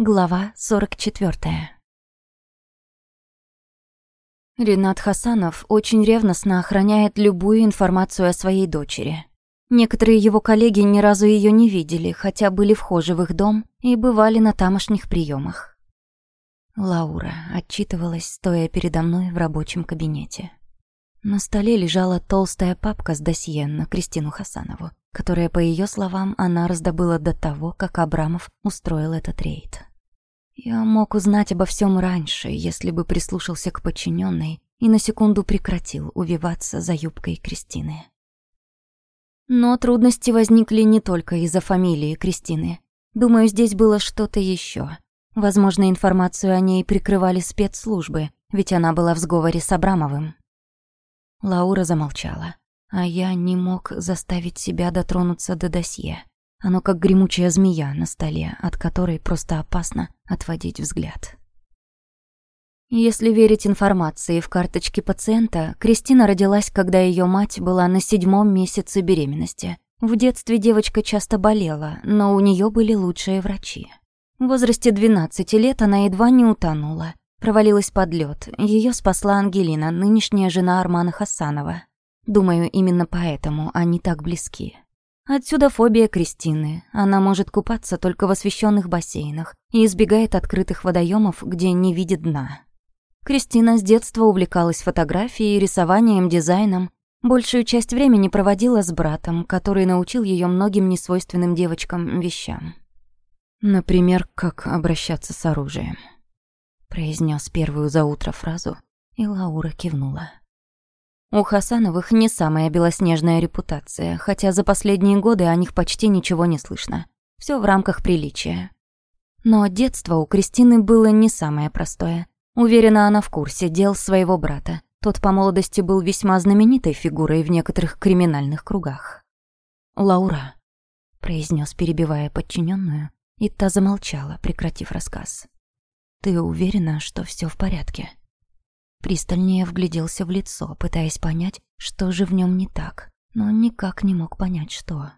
Глава 44. Ренат Хасанов очень ревностно охраняет любую информацию о своей дочери. Некоторые его коллеги ни разу ее не видели, хотя были вхожи в их дом и бывали на тамошних приемах. Лаура отчитывалась, стоя передо мной в рабочем кабинете. На столе лежала толстая папка с досье на Кристину Хасанову, которая, по ее словам, она раздобыла до того, как Абрамов устроил этот рейд. Я мог узнать обо всем раньше, если бы прислушался к подчиненной и на секунду прекратил увиваться за юбкой Кристины. Но трудности возникли не только из-за фамилии Кристины. Думаю, здесь было что-то еще. Возможно, информацию о ней прикрывали спецслужбы, ведь она была в сговоре с Абрамовым. Лаура замолчала, а я не мог заставить себя дотронуться до досье. Оно как гремучая змея на столе, от которой просто опасно отводить взгляд. Если верить информации в карточке пациента, Кристина родилась, когда ее мать была на седьмом месяце беременности. В детстве девочка часто болела, но у нее были лучшие врачи. В возрасте 12 лет она едва не утонула, провалилась под лед. Ее спасла Ангелина, нынешняя жена Армана Хасанова. Думаю, именно поэтому они так близки. Отсюда фобия Кристины. Она может купаться только в освещенных бассейнах и избегает открытых водоемов, где не видит дна. Кристина с детства увлекалась фотографией, рисованием, дизайном. Большую часть времени проводила с братом, который научил ее многим несвойственным девочкам вещам. Например, как обращаться с оружием. Произнес первую за утро фразу, и Лаура кивнула. У Хасановых не самая белоснежная репутация, хотя за последние годы о них почти ничего не слышно. Все в рамках приличия. Но детство у Кристины было не самое простое. Уверена, она в курсе дел своего брата. Тот по молодости был весьма знаменитой фигурой в некоторых криминальных кругах. «Лаура», — произнес, перебивая подчиненную, и та замолчала, прекратив рассказ. «Ты уверена, что все в порядке?» Пристальнее вгляделся в лицо, пытаясь понять, что же в нем не так, но никак не мог понять, что.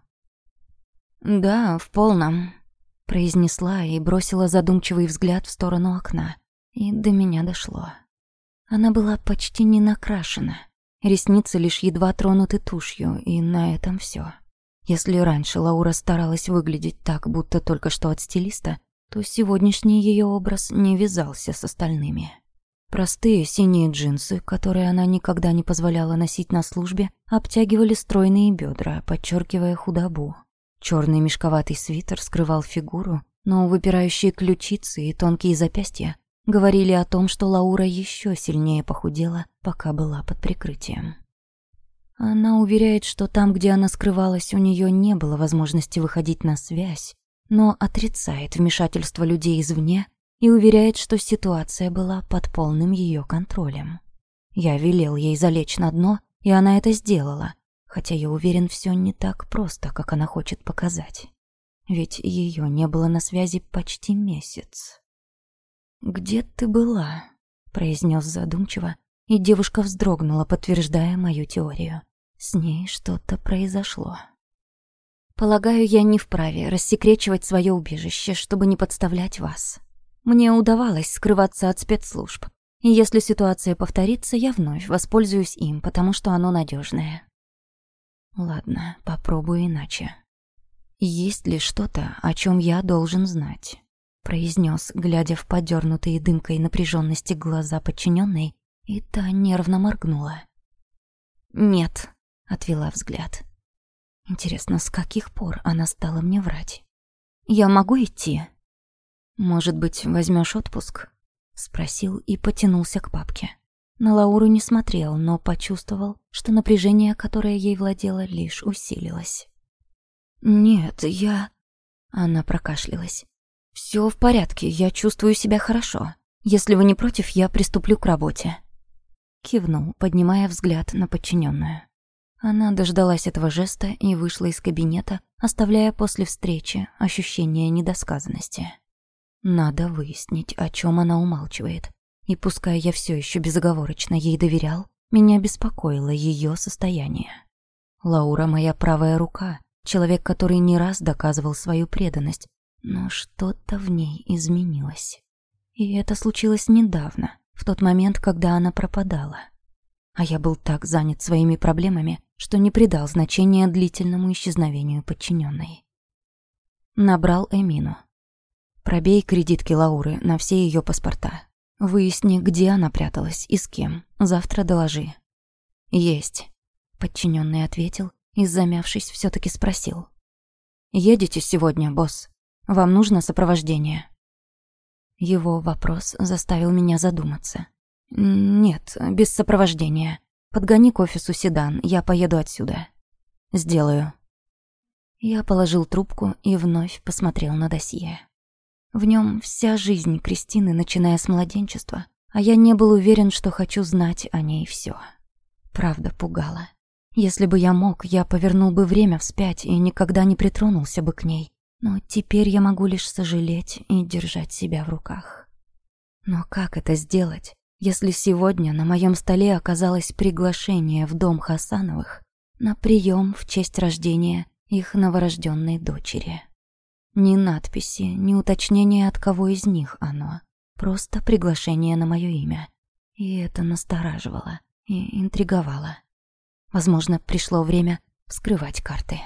«Да, в полном», — произнесла и бросила задумчивый взгляд в сторону окна. И до меня дошло. Она была почти не накрашена. Ресницы лишь едва тронуты тушью, и на этом все. Если раньше Лаура старалась выглядеть так, будто только что от стилиста, то сегодняшний ее образ не вязался с остальными. Простые синие джинсы, которые она никогда не позволяла носить на службе, обтягивали стройные бедра, подчеркивая худобу. Черный мешковатый свитер скрывал фигуру, но выпирающие ключицы и тонкие запястья говорили о том, что Лаура еще сильнее похудела, пока была под прикрытием. Она уверяет, что там, где она скрывалась, у нее не было возможности выходить на связь, но отрицает вмешательство людей извне и уверяет, что ситуация была под полным ее контролем. Я велел ей залечь на дно, и она это сделала, хотя я уверен, все не так просто, как она хочет показать. Ведь ее не было на связи почти месяц. «Где ты была?» — произнес задумчиво, и девушка вздрогнула, подтверждая мою теорию. С ней что-то произошло. Полагаю, я не вправе рассекречивать свое убежище, чтобы не подставлять вас. Мне удавалось скрываться от спецслужб. И если ситуация повторится, я вновь воспользуюсь им, потому что оно надежное. Ладно, попробую иначе. Есть ли что-то, о чем я должен знать? произнес, глядя в подернутые дымкой напряженности глаза подчиненной, и та нервно моргнула. «Нет», — отвела взгляд. «Интересно, с каких пор она стала мне врать? Я могу идти?» «Может быть, возьмешь отпуск?» — спросил и потянулся к папке. На Лауру не смотрел, но почувствовал, что напряжение, которое ей владело, лишь усилилось. «Нет, я...» Она прокашлялась. «Всё в порядке, я чувствую себя хорошо. Если вы не против, я приступлю к работе». Кивнул, поднимая взгляд на подчиненную. Она дождалась этого жеста и вышла из кабинета, оставляя после встречи ощущение недосказанности. Надо выяснить, о чем она умалчивает. И пускай я все еще безоговорочно ей доверял, меня беспокоило ее состояние. Лаура моя правая рука, человек, который не раз доказывал свою преданность, Но что-то в ней изменилось. И это случилось недавно, в тот момент, когда она пропадала. А я был так занят своими проблемами, что не придал значения длительному исчезновению подчиненной. Набрал Эмину. Пробей кредитки Лауры на все ее паспорта. Выясни, где она пряталась и с кем. Завтра доложи. Есть. Подчиненный ответил и, замявшись, все таки спросил. «Едете сегодня, босс? Вам нужно сопровождение?» Его вопрос заставил меня задуматься. «Нет, без сопровождения. Подгони к офису седан, я поеду отсюда». «Сделаю». Я положил трубку и вновь посмотрел на досье. В нем вся жизнь Кристины, начиная с младенчества, а я не был уверен, что хочу знать о ней все. Правда пугала. Если бы я мог, я повернул бы время вспять и никогда не притронулся бы к ней. Но теперь я могу лишь сожалеть и держать себя в руках. Но как это сделать, если сегодня на моем столе оказалось приглашение в дом Хасановых на прием в честь рождения их новорожденной дочери? Ни надписи, ни уточнения, от кого из них оно. Просто приглашение на мое имя. И это настораживало и интриговало. Возможно, пришло время вскрывать карты.